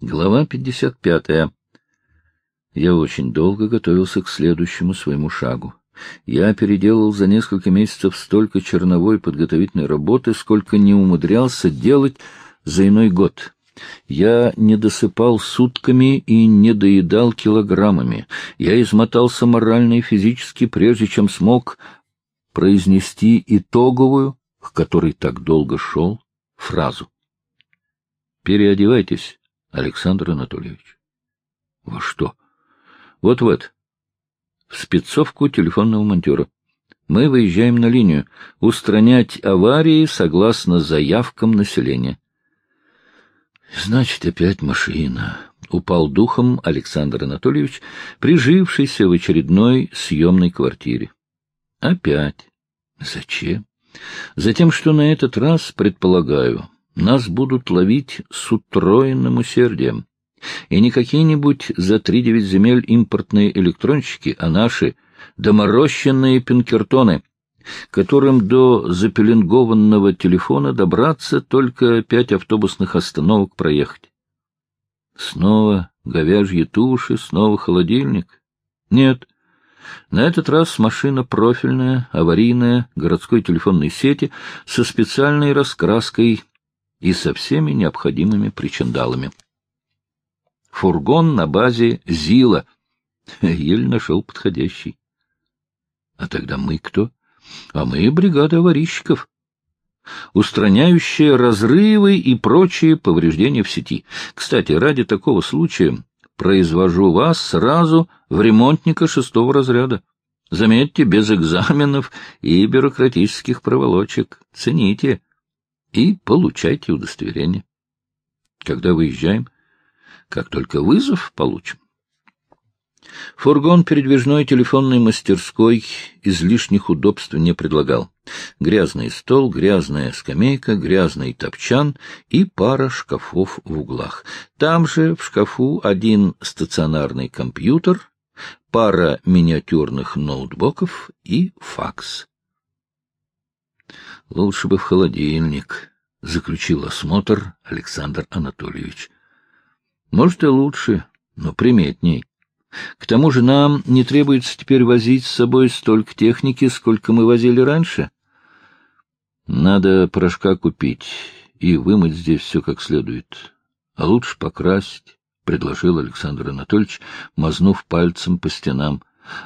Глава 55. Я очень долго готовился к следующему своему шагу. Я переделал за несколько месяцев столько черновой подготовительной работы, сколько не умудрялся делать за иной год. Я не досыпал сутками и не доедал килограммами. Я измотался морально и физически, прежде чем смог произнести итоговую, к которой так долго шел, фразу. «Переодевайтесь, Александр Анатольевич. — Во что? — Вот-вот. В спецовку телефонного монтера. Мы выезжаем на линию. Устранять аварии согласно заявкам населения. — Значит, опять машина. Упал духом Александр Анатольевич, прижившийся в очередной съемной квартире. — Опять. Зачем? Затем, что на этот раз, предполагаю, нас будут ловить с утроенным усердием. И не какие-нибудь за три-девять земель импортные электронщики, а наши доморощенные пинкертоны, которым до запеленгованного телефона добраться только пять автобусных остановок проехать. Снова говяжьи туши, снова холодильник? Нет. На этот раз машина профильная, аварийная, городской телефонной сети со специальной раскраской и со всеми необходимыми причиндалами. Фургон на базе ЗИЛа. Еле нашел подходящий. А тогда мы кто? А мы бригада аварийщиков, устраняющая разрывы и прочие повреждения в сети. Кстати, ради такого случая произвожу вас сразу в ремонтника шестого разряда. Заметьте, без экзаменов и бюрократических проволочек. Цените и получайте удостоверение. Когда выезжаем? Как только вызов получим. Фургон передвижной телефонной мастерской излишних удобств не предлагал. Грязный стол, грязная скамейка, грязный топчан и пара шкафов в углах. Там же в шкафу один стационарный компьютер, пара миниатюрных ноутбуков и факс. — Лучше бы в холодильник, — заключил осмотр Александр Анатольевич. — Может, и лучше, но приметней. К тому же нам не требуется теперь возить с собой столько техники, сколько мы возили раньше. Надо порошка купить и вымыть здесь все как следует. А лучше покрасить, — предложил Александр Анатольевич, мазнув пальцем по стенам.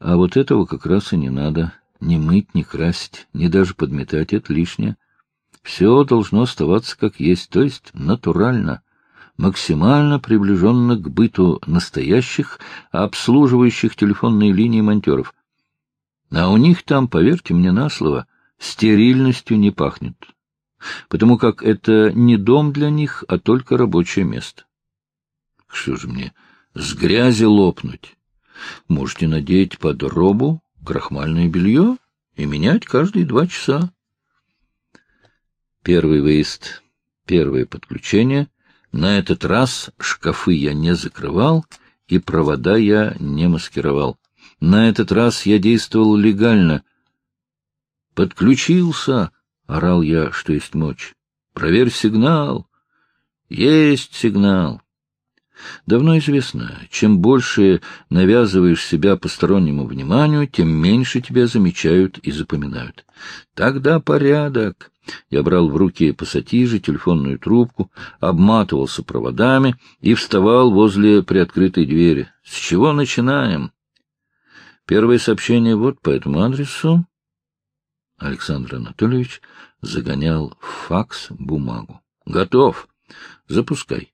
А вот этого как раз и не надо. Ни мыть, ни красить, ни даже подметать — это лишнее. Все должно оставаться как есть, то есть натурально, максимально приближенно к быту настоящих, обслуживающих телефонные линии монтеров. А у них там, поверьте мне на слово, стерильностью не пахнет, потому как это не дом для них, а только рабочее место. Что же мне, с грязи лопнуть? Можете надеть под робу крахмальное белье и менять каждые два часа. Первый выезд, первое подключение. На этот раз шкафы я не закрывал и провода я не маскировал. На этот раз я действовал легально. «Подключился!» — орал я, что есть мочь. «Проверь сигнал!» «Есть сигнал!» Давно известно, чем больше навязываешь себя постороннему вниманию, тем меньше тебя замечают и запоминают. Тогда порядок. Я брал в руки пассатижи, телефонную трубку, обматывался проводами и вставал возле приоткрытой двери. С чего начинаем? Первое сообщение вот по этому адресу. Александр Анатольевич загонял в факс бумагу. Готов. Запускай.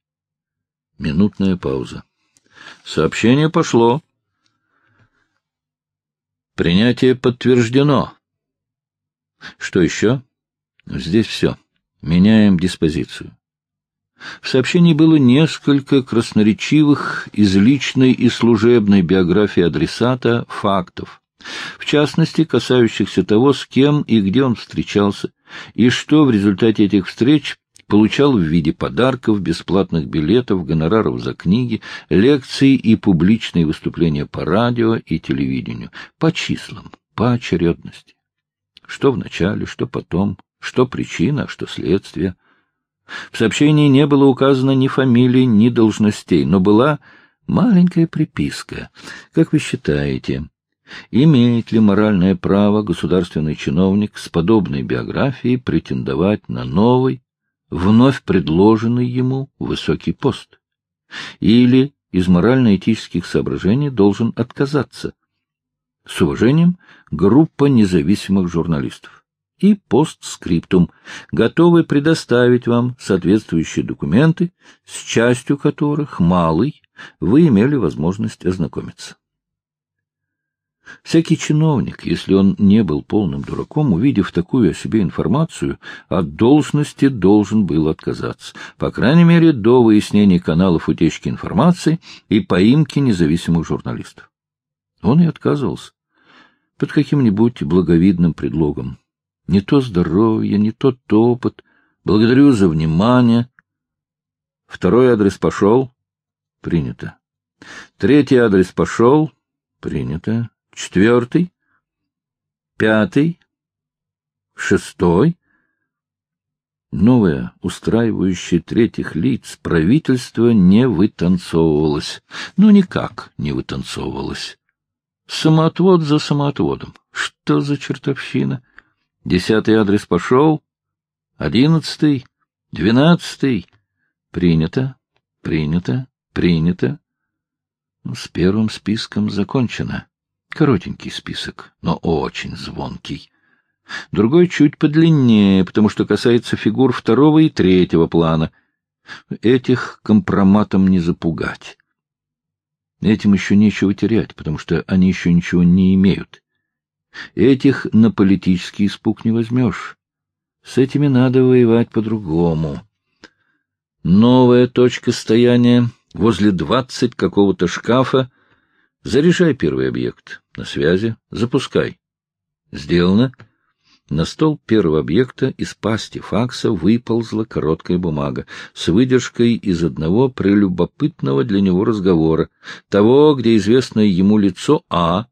Минутная пауза. Сообщение пошло. Принятие подтверждено. Что еще? Здесь все. Меняем диспозицию. В сообщении было несколько красноречивых из личной и служебной биографии адресата фактов, в частности, касающихся того, с кем и где он встречался, и что в результате этих встреч получал в виде подарков, бесплатных билетов, гонораров за книги, лекций и публичные выступления по радио и телевидению, по числам, по очередности. Что в начале, что потом, что причина, что следствие. В сообщении не было указано ни фамилий, ни должностей, но была маленькая приписка. Как вы считаете, имеет ли моральное право государственный чиновник с подобной биографией претендовать на новый, вновь предложенный ему высокий пост? Или из морально-этических соображений должен отказаться? С уважением, группа независимых журналистов. И постскриптум, готовы предоставить вам соответствующие документы, с частью которых, малый, вы имели возможность ознакомиться. Всякий чиновник, если он не был полным дураком, увидев такую о себе информацию, от должности должен был отказаться, по крайней мере, до выяснения каналов утечки информации и поимки независимых журналистов. Он и отказывался под каким-нибудь благовидным предлогом. Не то здоровье, не тот опыт. Благодарю за внимание. Второй адрес пошел. Принято. Третий адрес пошел. Принято четвертый, пятый, шестой. Новое, устраивающее третьих лиц, правительство не вытанцовывалось. Ну, никак не вытанцовывалось. Самоотвод за самоотводом. Что за чертовщина? Десятый адрес пошел. Одиннадцатый, двенадцатый. Принято, принято, принято. Ну, с первым списком закончено. Коротенький список, но очень звонкий. Другой чуть подлиннее, потому что касается фигур второго и третьего плана. Этих компроматом не запугать. Этим еще нечего терять, потому что они еще ничего не имеют. Этих на политический испуг не возьмешь. С этими надо воевать по-другому. Новая точка стояния возле двадцать какого-то шкафа. Заряжай первый объект. На связи. Запускай. Сделано. На стол первого объекта из пасти факса выползла короткая бумага с выдержкой из одного прелюбопытного для него разговора, того, где известное ему лицо А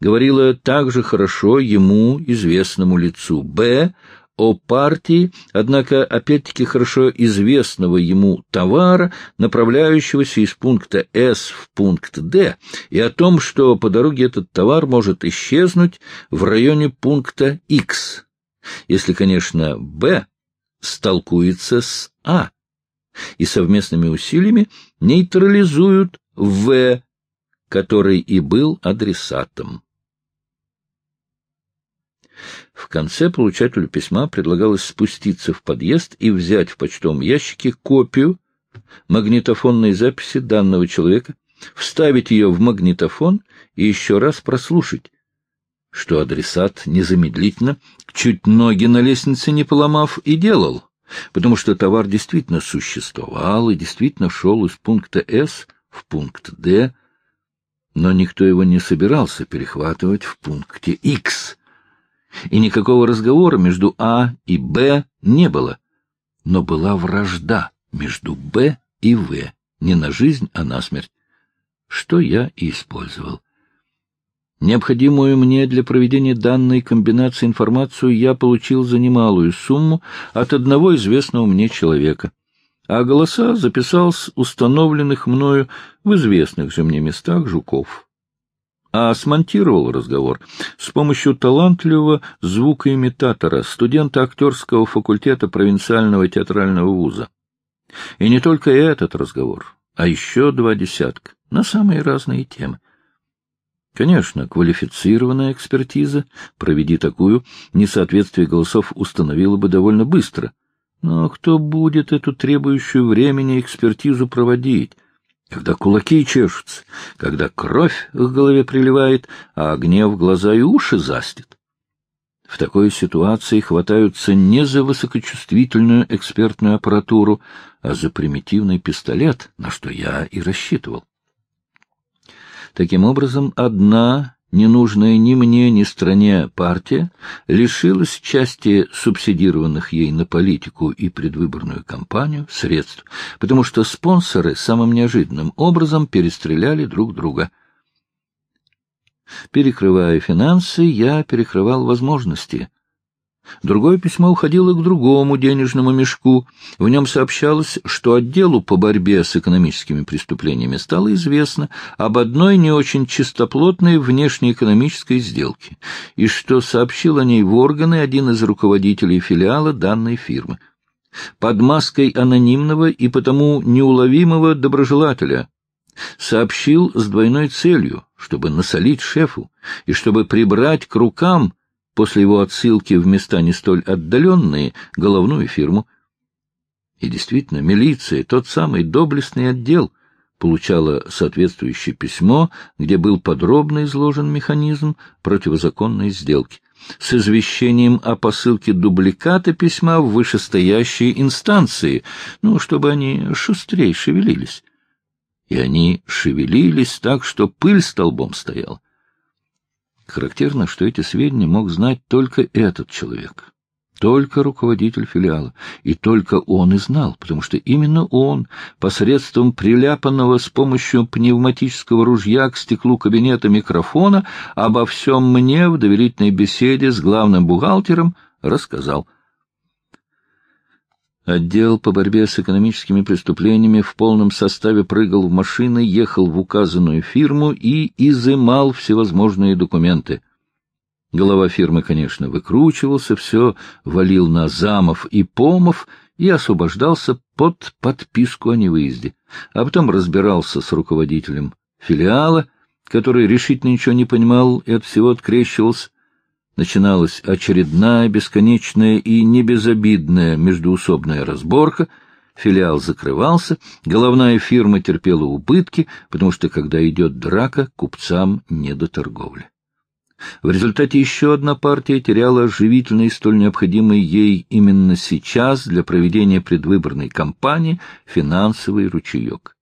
говорило также хорошо ему известному лицу Б о партии, однако опять-таки хорошо известного ему товара, направляющегося из пункта С в пункт Д, и о том, что по дороге этот товар может исчезнуть в районе пункта X, если, конечно, Б столкуется с А, и совместными усилиями нейтрализуют В, который и был адресатом. В конце получателю письма предлагалось спуститься в подъезд и взять в почтовом ящике копию магнитофонной записи данного человека, вставить ее в магнитофон и еще раз прослушать, что адресат незамедлительно, чуть ноги на лестнице не поломав, и делал, потому что товар действительно существовал и действительно шел из пункта С в пункт Д, но никто его не собирался перехватывать в пункте X и никакого разговора между А и Б не было. Но была вражда между Б и В, не на жизнь, а на смерть, что я и использовал. Необходимую мне для проведения данной комбинации информацию я получил за немалую сумму от одного известного мне человека, а голоса записал с установленных мною в известных же мне местах жуков а смонтировал разговор с помощью талантливого звукоимитатора, студента актерского факультета провинциального театрального вуза. И не только этот разговор, а еще два десятка, на самые разные темы. Конечно, квалифицированная экспертиза, проведи такую, несоответствие голосов установила бы довольно быстро. Но кто будет эту требующую времени экспертизу проводить? Когда кулаки чешутся, когда кровь к голове приливает, а гнев глаза и уши застит. В такой ситуации хватаются не за высокочувствительную экспертную аппаратуру, а за примитивный пистолет, на что я и рассчитывал. Таким образом, одна ненужная ни мне, ни стране партия лишилась части субсидированных ей на политику и предвыборную кампанию средств, потому что спонсоры самым неожиданным образом перестреляли друг друга. Перекрывая финансы, я перекрывал возможности. Другое письмо уходило к другому денежному мешку. В нем сообщалось, что отделу по борьбе с экономическими преступлениями стало известно об одной не очень чистоплотной внешнеэкономической сделке, и что сообщил о ней в органы один из руководителей филиала данной фирмы. Под маской анонимного и потому неуловимого доброжелателя сообщил с двойной целью, чтобы насолить шефу и чтобы прибрать к рукам после его отсылки в места не столь отдаленные, головную фирму. И действительно, милиция, тот самый доблестный отдел, получала соответствующее письмо, где был подробно изложен механизм противозаконной сделки, с извещением о посылке дубликата письма в вышестоящие инстанции, ну, чтобы они шустрее шевелились. И они шевелились так, что пыль столбом стояла. Характерно, что эти сведения мог знать только этот человек, только руководитель филиала, и только он и знал, потому что именно он, посредством приляпанного с помощью пневматического ружья к стеклу кабинета микрофона, обо всем мне в доверительной беседе с главным бухгалтером рассказал. Отдел по борьбе с экономическими преступлениями в полном составе прыгал в машины, ехал в указанную фирму и изымал всевозможные документы. Голова фирмы, конечно, выкручивался, все валил на замов и помов и освобождался под подписку о невыезде. А потом разбирался с руководителем филиала, который решительно ничего не понимал и от всего открещивался, начиналась очередная, бесконечная и небезобидная междуусобная разборка, филиал закрывался, головная фирма терпела убытки, потому что, когда идет драка, купцам не до торговли. В результате еще одна партия теряла живительный, столь необходимый ей именно сейчас для проведения предвыборной кампании финансовый ручеек.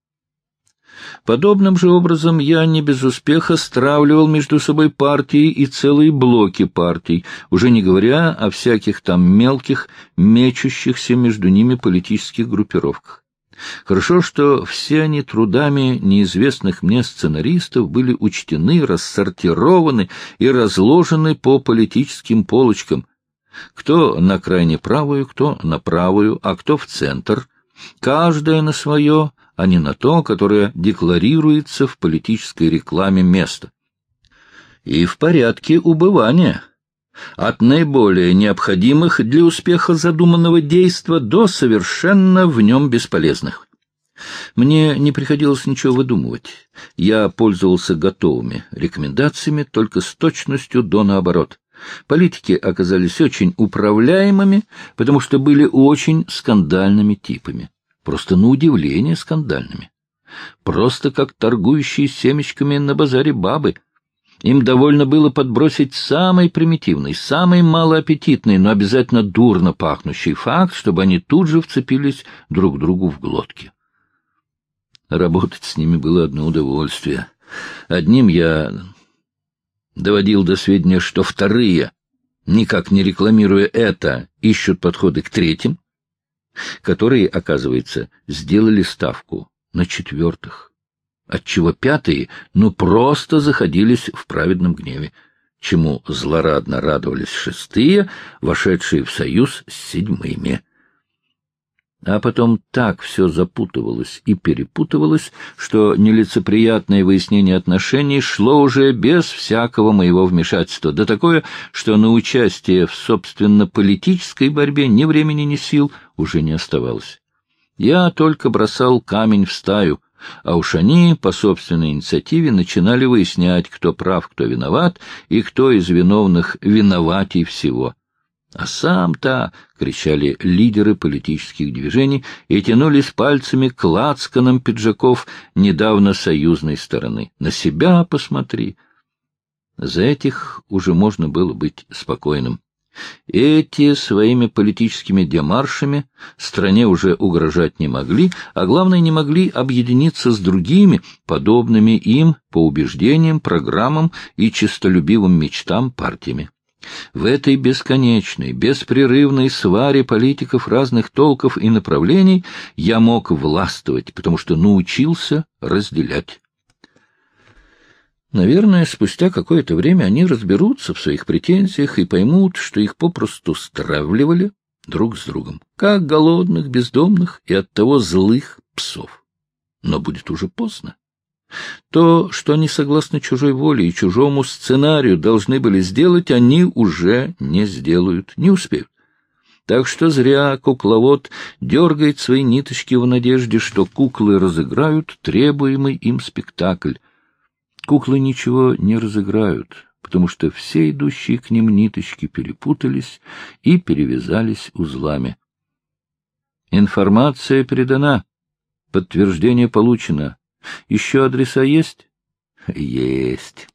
Подобным же образом я не без успеха стравливал между собой партии и целые блоки партий, уже не говоря о всяких там мелких, мечущихся между ними политических группировках. Хорошо, что все они трудами неизвестных мне сценаристов были учтены, рассортированы и разложены по политическим полочкам. Кто на крайне правую, кто на правую, а кто в центр. Каждая на свое, а не на то, которое декларируется в политической рекламе места. И в порядке убывания. От наиболее необходимых для успеха задуманного действа до совершенно в нем бесполезных. Мне не приходилось ничего выдумывать. Я пользовался готовыми рекомендациями, только с точностью до наоборот. Политики оказались очень управляемыми, потому что были очень скандальными типами просто на удивление скандальными. Просто как торгующие семечками на базаре бабы. Им довольно было подбросить самый примитивный, самый малоаппетитный, но обязательно дурно пахнущий факт, чтобы они тут же вцепились друг другу в глотки. Работать с ними было одно удовольствие. Одним я доводил до сведения, что вторые, никак не рекламируя это, ищут подходы к третьим, которые, оказывается, сделали ставку на четвертых, отчего пятые ну просто заходились в праведном гневе, чему злорадно радовались шестые, вошедшие в союз с седьмыми. А потом так все запутывалось и перепутывалось, что нелицеприятное выяснение отношений шло уже без всякого моего вмешательства, да такое, что на участие в, собственно, политической борьбе ни времени, ни сил уже не оставалось. Я только бросал камень в стаю, а уж они по собственной инициативе начинали выяснять, кто прав, кто виноват, и кто из виновных виноватей всего. А сам-то, — кричали лидеры политических движений и тянулись пальцами к лацканам пиджаков недавно союзной стороны. На себя посмотри. За этих уже можно было быть спокойным. Эти своими политическими демаршами стране уже угрожать не могли, а главное, не могли объединиться с другими, подобными им по убеждениям, программам и честолюбивым мечтам партиями. В этой бесконечной, беспрерывной сваре политиков разных толков и направлений я мог властвовать, потому что научился разделять. Наверное, спустя какое-то время они разберутся в своих претензиях и поймут, что их попросту стравливали друг с другом, как голодных, бездомных и оттого злых псов. Но будет уже поздно. То, что они согласно чужой воле и чужому сценарию должны были сделать, они уже не сделают, не успеют. Так что зря кукловод дергает свои ниточки в надежде, что куклы разыграют требуемый им спектакль. Куклы ничего не разыграют, потому что все идущие к ним ниточки перепутались и перевязались узлами. Информация передана, подтверждение получено. Еще адреса есть? Есть.